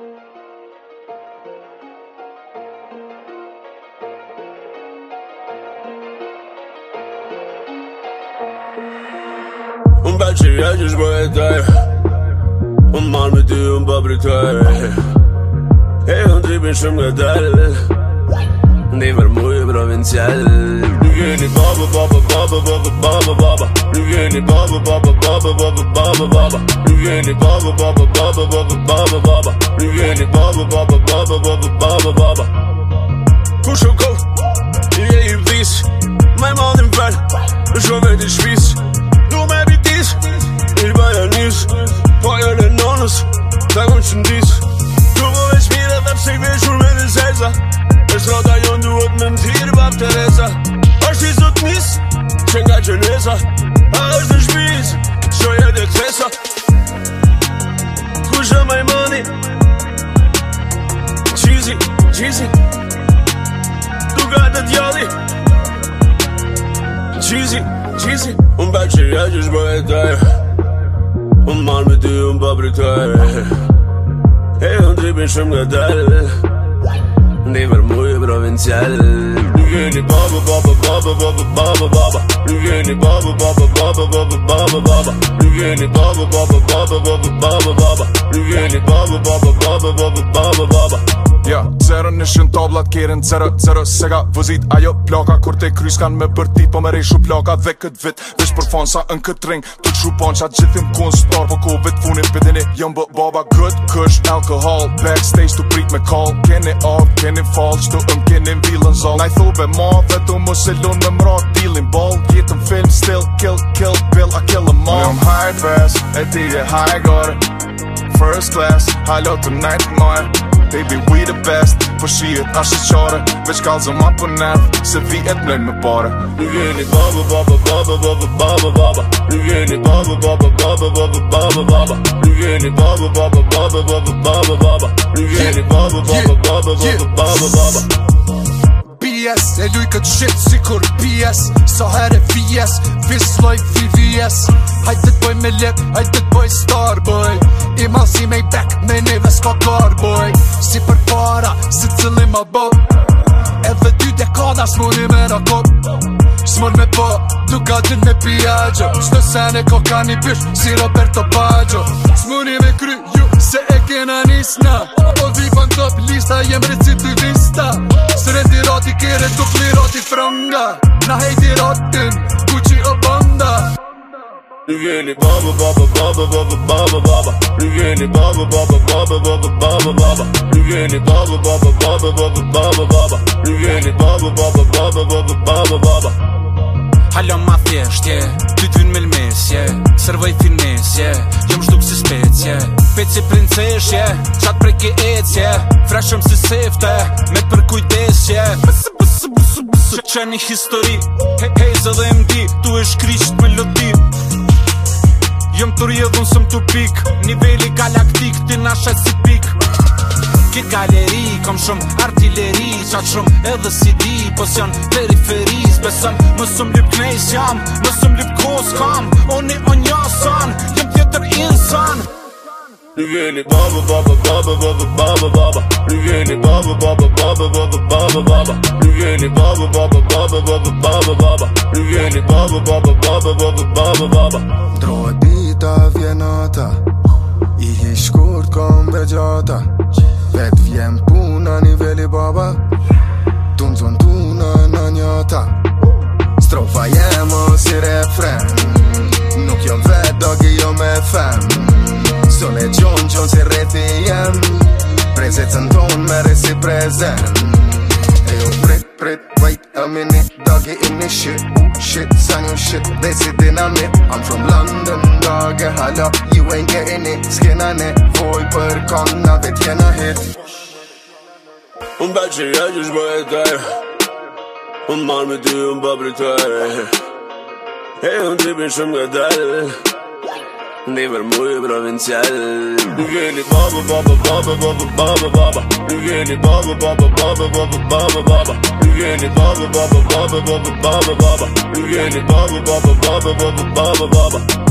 Un bel që e që shmoj e taj Un marrë me ty, un pa pritaj E un tripin shumë nga dalë Ndi mër mujë provincial Nuk e një baba, baba, baba, baba, baba, baba Nuk e një baba, baba, baba, baba, baba, baba Nuk e një baba, baba, baba, baba, baba, baba Rujeni baba baba baba baba baba baba Kusho ko, i e i vdis Me madhin vel, shumë e ti shpis Nuk me bitis, i baja nis Pa po e le nonës, ta kun që ndis Tu mu po e shmire dhe pse kve shumë e dhe zeza E srata jon duhet me mtiri bab Teresa Ashtë i zot nis, që nga qeneza A është në shpis, që e dhe tesa Kusho me ma Gjizi Tu ga të djali Gjizi, gjizi Unë pak që rja që shbë e tajë Unë marrë me ty, unë pa pritajë E unë tripin shumë nga dalë Ndi për mujë provincial Nuk e një baba, baba, baba, baba, baba, baba Nuk e baba, baba, baba, baba, baba, baba baba, baba, baba, baba, baba, baba baba, baba, baba, baba, baba, zero Nishin tablat kjerin zero zero Se ga vëzit ajo plaka Kur te krys me bërti Po me rejshu plaka dhe kët vit Vesh për fan sa në kët ring Të qru pan qa gjithim kun star Po covid funit pëtini Jëm jo bë baba gët kësh Alkohol backstage të prit me call Keni ar, keni fall Qdo më keni mbilën zall Naj thove ma dhe të më se lun me mra Dealin ball Jetën film still kill kill bill I kill em all Më high pass E ti high guard First class Halo tonight more Baby, we the best Po shiet ashtë qare Veç kalzo ma për nef Se vijet mlen me pare Nuk jeni baba, baba, baba, baba, baba, baba Nuk jeni baba, baba, baba, baba, baba, baba Nuk jeni baba, baba, baba, baba, baba, baba Nuk jeni baba, baba, baba, baba, baba, baba BS, e luj këtë shit si kur PS So her e VS, vis loj VVS Hajtë të t'boj me lip, hajtë të t'boj star boy I ma zi me i back, me neve s'ka ka ma bot Edhe ty dekada ka me në kop me me po, du ka gjith me pijagjo Shtë sen e koka një pysh, si Roberto Baggio S'mon me kry, ju, se e kena nisna O po dhi top lista, jem rëci të vista Së rendi roti kere, du kli roti franga Na hejti rotin, ku qi o banda Rivieni baba baba baba baba baba baba Rivieni baba baba baba baba baba baba Rivieni baba baba baba baba baba baba Rivieni baba baba baba baba baba baba Hallo ma thjesht je ti tyn me mes je servoj fines je jam shtuk si specie peci princes je chat preki ec je frashom si sefte me per kujdes je Qeni histori, hej hey, zë dhe mdi, tu e shkrisht me lotit Jëm të rjedhën sëmë të pik Niveli galaktik ti nashe si pik Ki galeri, kom shumë artilleri Qatë shumë edhe si di Pos janë periferis Besëm, mësëm lip knes jam Mësëm lip kos kam Oni o një son tjetër insan Rivjeni baba baba baba baba baba baba Rivjeni baba baba baba baba baba baba Rivjeni baba baba baba baba baba baba Rivjeni baba baba baba baba baba baba Drodi c'est refrain Nous qui on fait dog et on John John c'est réveillant Présentant présent Et au prêt prêt wait a minute in shit Shit your shit they I'm from London dog hello you ain't getting it Skin on it voy per konna vet gärna hit Hun bachelor, jeg just bare der Hun har med du, hun bare bryter E unë tripin shumë nga dal Ndi për mujë provincial Nuk e një baba, baba, baba, baba,